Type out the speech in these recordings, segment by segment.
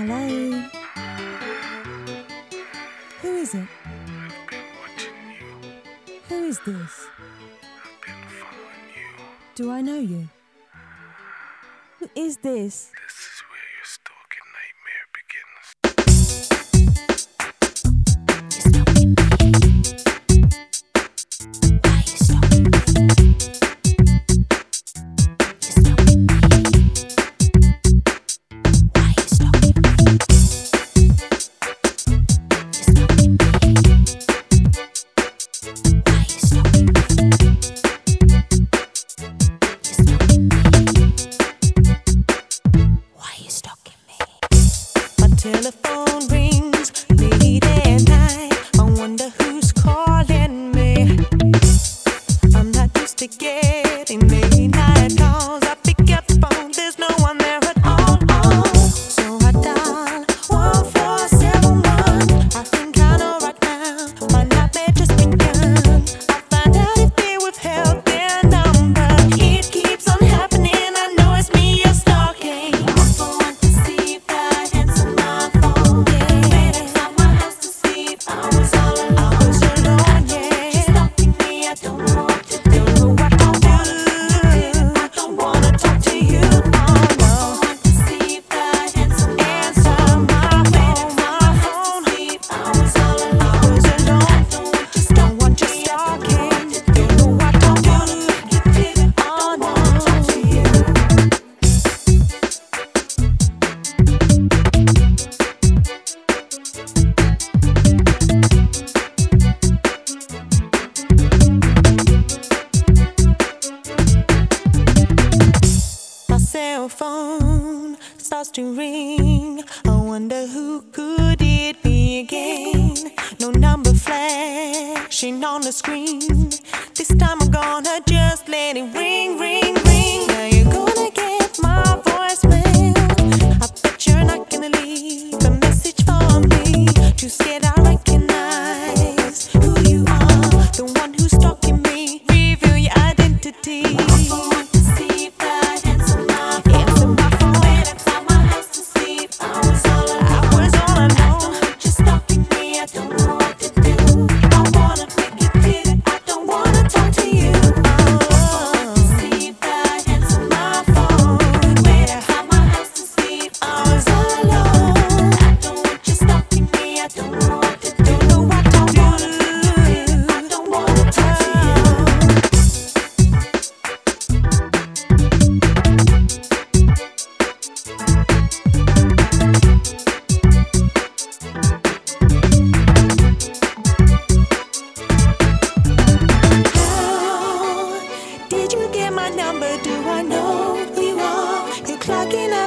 Hello? Who is it? I've been watching you. Who is this? I've been following you. Do I know you? Who is this? This is where your stalking nightmare begins. you ring. I wonder who could it be again? No number flashing on the screen. This time I'm gonna just let it ring, ring.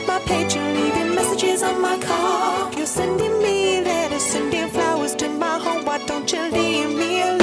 my page, you're leaving messages on my car. You're sending me letters, sending flowers to my home. Why don't you leave me alone?